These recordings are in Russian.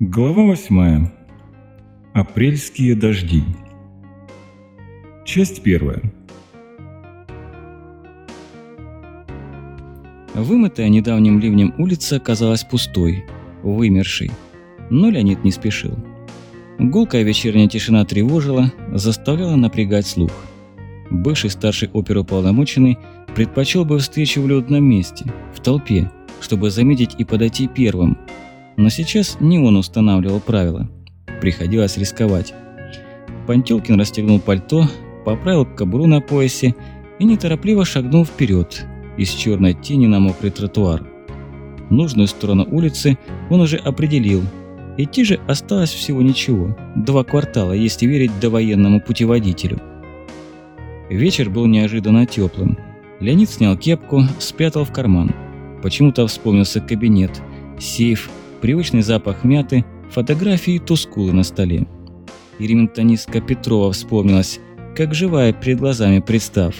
Глава 8. Апрельские дожди. Часть первая. Вымытая недавним ливнем улица казалась пустой, вымершей. Но Леонид не спешил. Гулкая вечерняя тишина тревожила, заставляла напрягать слух. Бывший старший оперуполномоченный предпочел бы встречу в людном месте, в толпе, чтобы заметить и подойти первым. Но сейчас не он устанавливал правила. Приходилось рисковать. Пантелкин расстегнул пальто, поправил кобуру на поясе и неторопливо шагнул вперед из черной тени на мокрый тротуар. Нужную сторону улицы он уже определил. Идти же осталось всего ничего, два квартала, если верить довоенному путеводителю. Вечер был неожиданно теплым. Леонид снял кепку, спрятал в карман. Почему-то вспомнился кабинет, сейф, привычный запах мяты, фотографии тускулы на столе. И ремонтонистка Петрова вспомнилась, как живая перед глазами представ.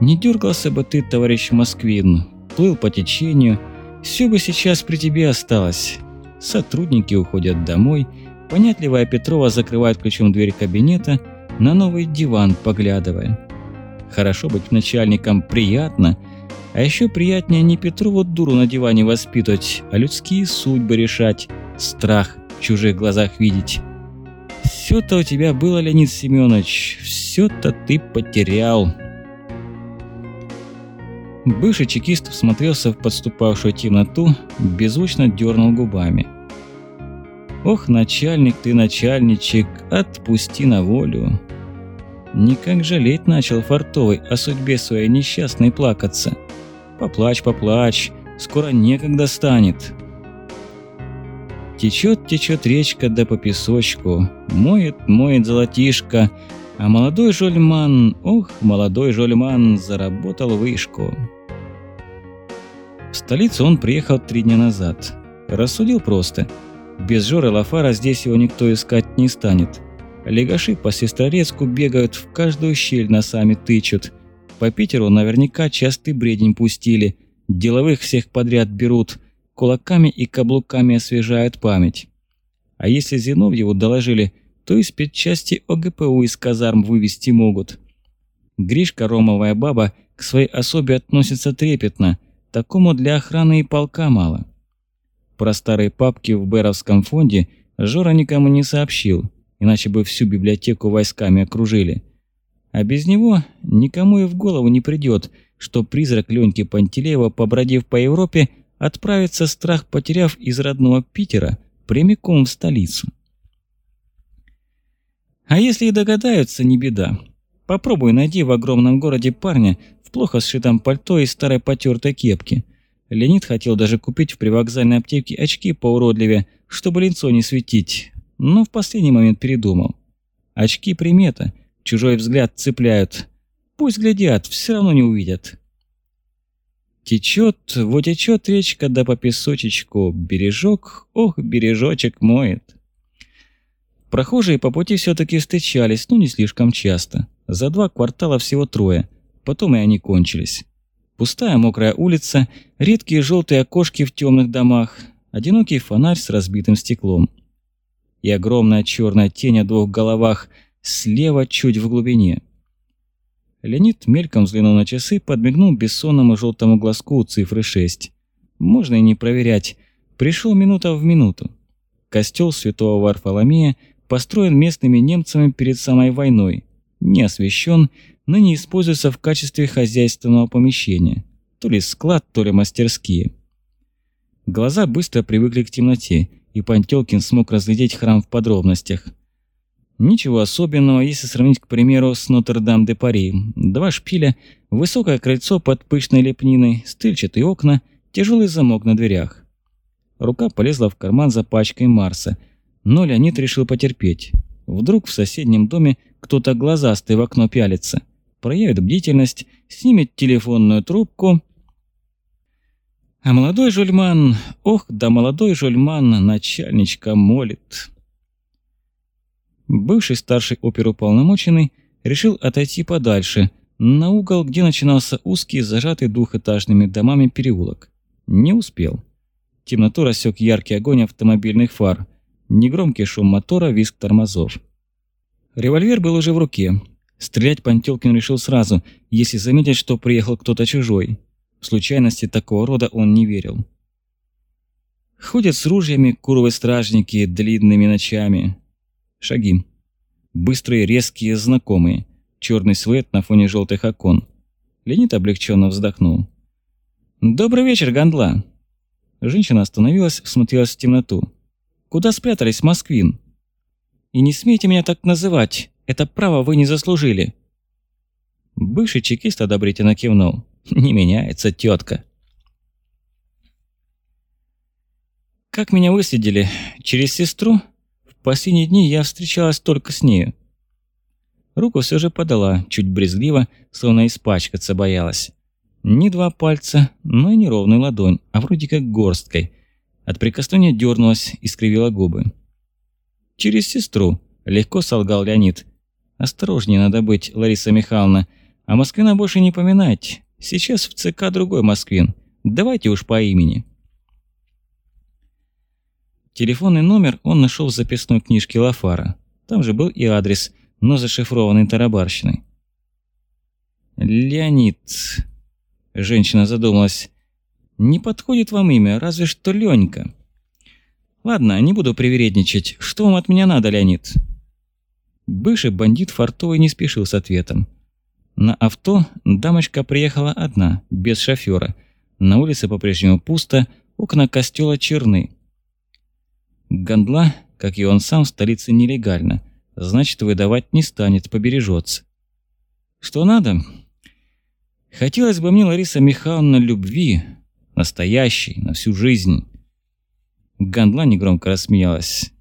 «Не дергался бы ты, товарищ Москвин, плыл по течению, все бы сейчас при тебе осталось. Сотрудники уходят домой, понятливая Петрова закрывает ключом дверь кабинета, на новый диван поглядывая. Хорошо быть начальником, приятно, а еще приятнее не Петрову дуру на диване воспитывать, а людские судьбы решать, страх в чужих глазах видеть. Все-то у тебя было, Леонид Семенович, все-то ты потерял. Бывший чекист всмотрелся в подступавшую темноту, беззвучно дернул губами. «Ох, начальник ты, начальничек, отпусти на волю!» Никак жалеть начал Фартовый о судьбе своей несчастной плакаться. «Поплачь, поплачь, скоро некогда станет!» Течет, течет речка да по песочку, моет, моет золотишко, а молодой Жольман, ох, молодой Жольман, заработал вышку. В столицу он приехал три дня назад. Рассудил просто. Без Жоры Лафара здесь его никто искать не станет. Легаши по Сестрорецку бегают, в каждую щель носами тычут. По Питеру наверняка частый бредень пустили. Деловых всех подряд берут. Кулаками и каблуками освежают память. А если Зиновьеву доложили, то из спецчасти ОГПУ из казарм вывести могут. Гришка, ромовая баба, к своей особе относится трепетно – Такому для охраны и полка мало. Про старые папки в Бэровском фонде Жора никому не сообщил, иначе бы всю библиотеку войсками окружили. А без него никому и в голову не придет, что призрак Леньки Пантелеева, побродив по Европе, отправится страх потеряв из родного Питера прямиком в столицу. А если и догадаются, не беда. Попробуй найди в огромном городе парня, в плохо сшитом пальто и старой потертой кепке. Леонид хотел даже купить в привокзальной аптеке очки поуродливее, чтобы лицо не светить, но в последний момент передумал. Очки примета, чужой взгляд цепляют. Пусть глядят, все равно не увидят. Течет, вот течет речка да по песочечку, бережок, ох, бережочек моет. Прохожие по пути все-таки встречались, но не слишком часто. За два квартала всего трое – Потом и они кончились. Пустая мокрая улица, редкие желтые окошки в темных домах, одинокий фонарь с разбитым стеклом. И огромная черная тень о двух головах слева чуть в глубине. Леонид мельком взглянул на часы, подмигнул бессонному желтому глазку цифры 6. Можно и не проверять. Пришел минута в минуту. Костел святого Варфоломея построен местными немцами перед самой войной. Не освящен, ныне используется в качестве хозяйственного помещения. То ли склад, то ли мастерские. Глаза быстро привыкли к темноте, и Пантелкин смог разглядеть храм в подробностях. Ничего особенного, если сравнить, к примеру, с Нотр-Дам-де-Пари. Два шпиля, высокое крыльцо под пышной лепниной, стыльчатые окна, тяжелый замок на дверях. Рука полезла в карман за пачкой Марса, но Леонид решил потерпеть. Вдруг в соседнем доме кто-то глазастый в окно пялится – проявит бдительность, снимет телефонную трубку. А молодой жульман, ох, да молодой жульман начальничка молит. Бывший старший оперуполномоченный решил отойти подальше, на угол, где начинался узкий, зажатый двухэтажными домами переулок. Не успел. Темноту рассек яркий огонь автомобильных фар. Негромкий шум мотора, визг тормозов. Револьвер был уже в руке. Стрелять Пантелкин решил сразу, если заметить, что приехал кто-то чужой. В случайности такого рода он не верил. Ходят с ружьями куровые стражники длинными ночами. Шаги. Быстрые, резкие, знакомые. Черный свет на фоне желтых окон. Леонид облегченно вздохнул. «Добрый вечер, Гандла!» Женщина остановилась, смотрелась в темноту. «Куда спрятались, Москвин?» «И не смейте меня так называть. Это право вы не заслужили». Бывший чекист одобрительно кивнул. «Не меняется тетка. Как меня выследили? Через сестру? Последние дни я встречалась только с нею. Руку все же подала, чуть брезгливо, словно испачкаться боялась. Не два пальца, но и не ровную ладонь, а вроде как горсткой. От прикосновения дернулась и скривила губы. «Через сестру», – легко солгал Леонид. «Осторожнее надо быть, Лариса Михайловна. А Москвина больше не поминать. Сейчас в ЦК другой Москвин. Давайте уж по имени». Телефонный номер он нашел в записной книжке Лафара. Там же был и адрес, но зашифрованный тарабарщиной. «Леонид...» Женщина задумалась. «Не подходит вам имя, разве что Ленька». «Ладно, не буду привередничать. Что вам от меня надо, Леонид?» Бывший бандит фартовый не спешил с ответом. На авто дамочка приехала одна, без шофера. На улице по-прежнему пусто, окна костела черны. Гандла, как и он сам, в столице нелегально. Значит, выдавать не станет, побережется. Что надо? Хотелось бы мне, Лариса Михайловна, любви. Настоящей, на всю жизнь. Гандла негромко рассмеялась.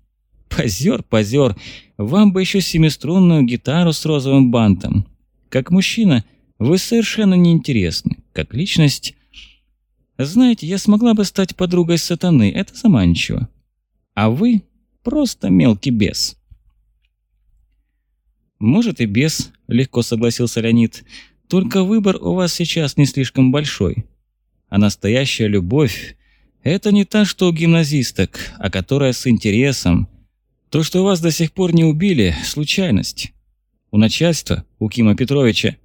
«Позер, позер, вам бы еще семиструнную гитару с розовым бантом. Как мужчина, вы совершенно неинтересны. Как личность... Знаете, я смогла бы стать подругой сатаны, это заманчиво а вы просто мелкий бес». «Может и бес», – легко согласился Леонид. «Только выбор у вас сейчас не слишком большой. А настоящая любовь – это не та, что у гимназисток, а которая с интересом. То, что вас до сих пор не убили – случайность. У начальства, у Кима Петровича…»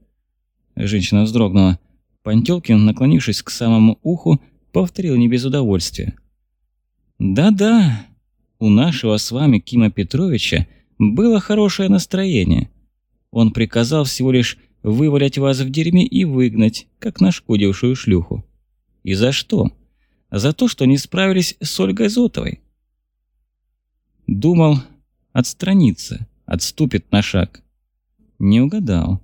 Женщина вздрогнула. Пантелкин, наклонившись к самому уху, повторил не без удовольствия. «Да-да, у нашего с вами Кима Петровича было хорошее настроение. Он приказал всего лишь вывалять вас в дерьме и выгнать, как нашкодившую шлюху. И за что? За то, что не справились с Ольгой Зотовой. Думал, отстраниться, отступит на шаг. Не угадал.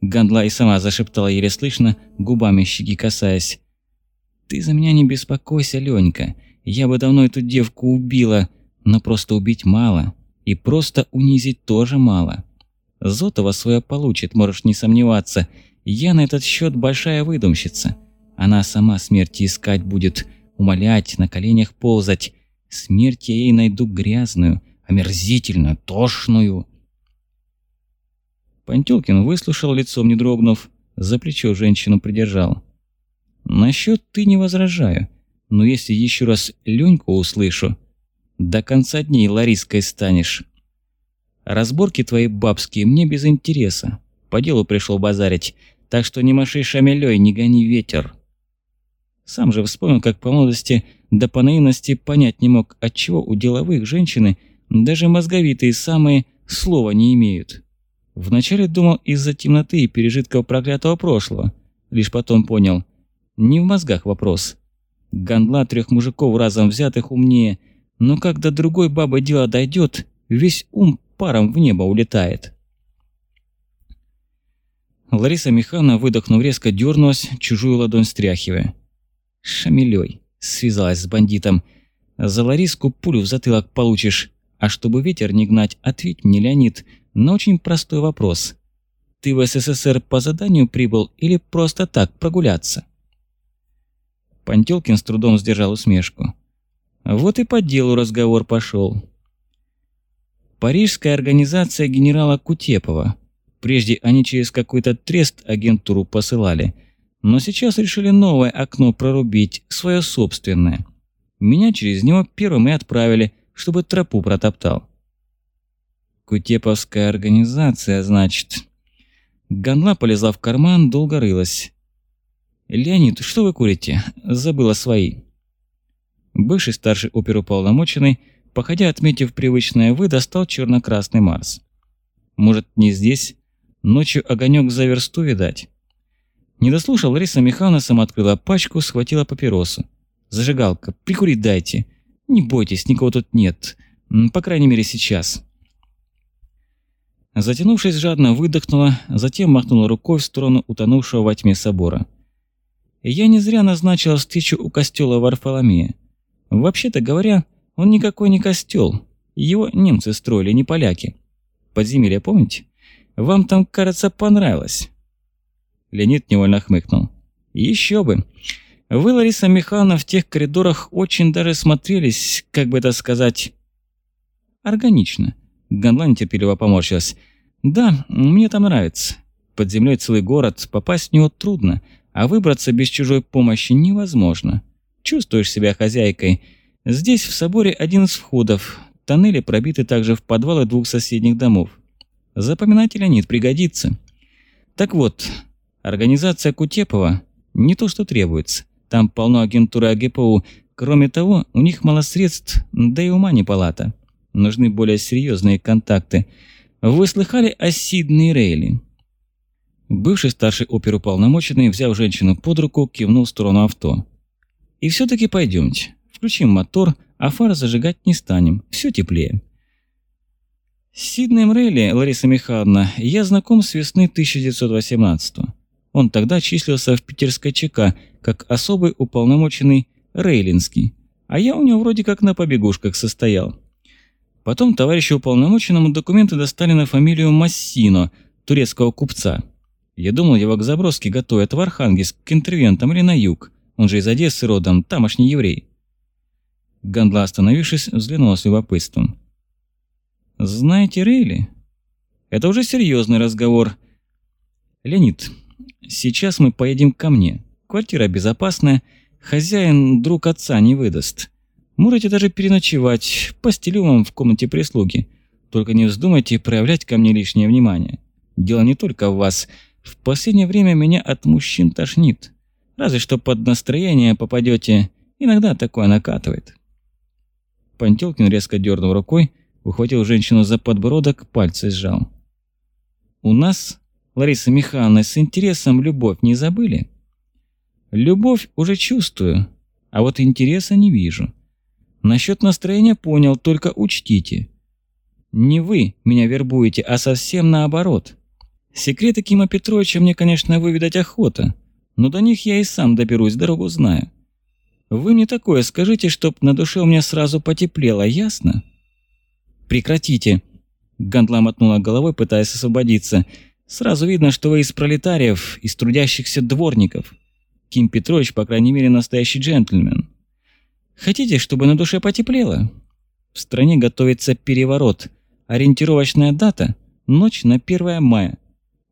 Гандла и сама зашептала еле слышно, губами щеки касаясь. «Ты за меня не беспокойся, Ленька. Я бы давно эту девку убила, но просто убить мало, и просто унизить тоже мало. Зотова свое получит, можешь не сомневаться. Я на этот счет большая выдумщица. Она сама смерти искать будет, умолять, на коленях ползать. Смерть я ей найду грязную, омерзительную, тошную. Пантелкин выслушал лицом не дрогнув, за плечо женщину придержал. «Насчет ты не возражаю, но если еще раз Леньку услышу, до конца дней Лариской станешь. Разборки твои бабские мне без интереса. По делу пришел базарить, так что не маши шамелёй, не гони ветер. Сам же вспомнил, как по молодости до по наивности понять не мог, отчего у деловых женщины даже мозговитые самые слова не имеют. Вначале думал из-за темноты и пережитков проклятого прошлого. Лишь потом понял. Не в мозгах вопрос. Гандла трех мужиков разом взятых умнее, но до другой бабы дело дойдет, весь ум паром в небо улетает. Лариса Михайловна, выдохнув резко, дернулась, чужую ладонь стряхивая. «Шамилёй», — связалась с бандитом. «За Лариску пулю в затылок получишь. А чтобы ветер не гнать, ответь мне, Леонид, на очень простой вопрос. Ты в СССР по заданию прибыл или просто так прогуляться?» Пантелкин с трудом сдержал усмешку. Вот и по делу разговор пошел. Парижская организация генерала Кутепова. Прежде они через какой-то трест агентуру посылали, но сейчас решили новое окно прорубить, свое собственное. Меня через него первым и отправили, чтобы тропу протоптал. Кутеповская организация, значит. Ганла полезла в карман, долго рылась. «Леонид, что вы курите?» Забыла свои. Бывший старший оперуполномоченный, походя отметив привычное «вы», достал черно-красный Марс. «Может, не здесь? Ночью огонек за версту, видать?» Не дослушал, Лариса Михайловна сама открыла пачку, схватила папиросу. «Зажигалка, прикурить дайте. Не бойтесь, никого тут нет. По крайней мере, сейчас». Затянувшись, жадно выдохнула, затем махнула рукой в сторону утонувшего во тьме собора. Я не зря назначила встречу у костела Варфоломея. Вообще-то говоря, он никакой не костел. Его немцы строили, не поляки. Подземелье помните? Вам там, кажется, понравилось. Леонид невольно хмыкнул. Еще бы. Вы, Лариса Михайловна, в тех коридорах очень даже смотрелись, как бы это сказать, органично. Ганлан терпеливо поморщилась. «Да, мне там нравится. Под землей целый город, попасть в него трудно, а выбраться без чужой помощи невозможно. Чувствуешь себя хозяйкой. Здесь, в соборе, один из входов. Тоннели пробиты также в подвалы двух соседних домов. Запоминать Леонид пригодится. Так вот, организация Кутепова не то, что требуется. Там полно агентуры АГПУ. Кроме того, у них мало средств, да и ума не палата. Нужны более серьезные контакты. Вы слыхали о Сидней Рейли?» Бывший старший оперуполномоченный, взяв женщину под руку, кивнул в сторону авто. «И все таки пойдемте. Включим мотор, а фары зажигать не станем. Все теплее». С Сиднеем Рейли, Лариса Михайловна, я знаком с весны 1918 -го. Он тогда числился в питерской ЧК, как особый уполномоченный Рейлинский, а я у него вроде как на побегушках состоял. Потом товарищу уполномоченному документы достали на фамилию Массино, турецкого купца. Я думал, его к заброске готовят в Архангельск, к интервентам или на юг. Он же из Одессы родом, тамошний еврей. Гандла, остановившись, взглянула с любопытством. «Знаете Рейли?» «Это уже серьезный разговор. Леонид, сейчас мы поедем ко мне. Квартира безопасная, хозяин друг отца не выдаст. Можете даже переночевать, постелю вам в комнате прислуги. Только не вздумайте проявлять ко мне лишнее внимание. Дело не только в вас. В последнее время меня от мужчин тошнит. Разве что под настроение попадете. Иногда такое накатывает. Пантелкин резко дернул рукой, ухватил женщину за подбородок, пальцы сжал. «У нас, Лариса Михайловна, с интересом любовь не забыли?» «Любовь уже чувствую, а вот интереса не вижу. Насчет настроения понял, только учтите. Не вы меня вербуете, а совсем наоборот. Секреты Кима Петровича мне, конечно, выведать охота, но до них я и сам доберусь, дорогу знаю. Вы мне такое скажите, чтоб на душе у меня сразу потеплело, ясно? Прекратите. Гандла мотнула головой, пытаясь освободиться. Сразу видно, что вы из пролетариев, из трудящихся дворников. Ким Петрович, по крайней мере, настоящий джентльмен. Хотите, чтобы на душе потеплело? В стране готовится переворот. Ориентировочная дата – ночь на 1 мая.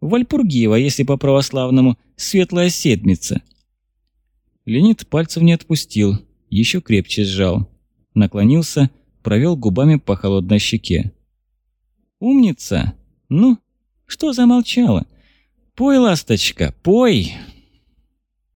Вальпургиева, если по-православному, светлая седмица. Леонид пальцев не отпустил, еще крепче сжал. Наклонился, провел губами по холодной щеке. «Умница! Ну, что замолчала? Пой, ласточка, пой!»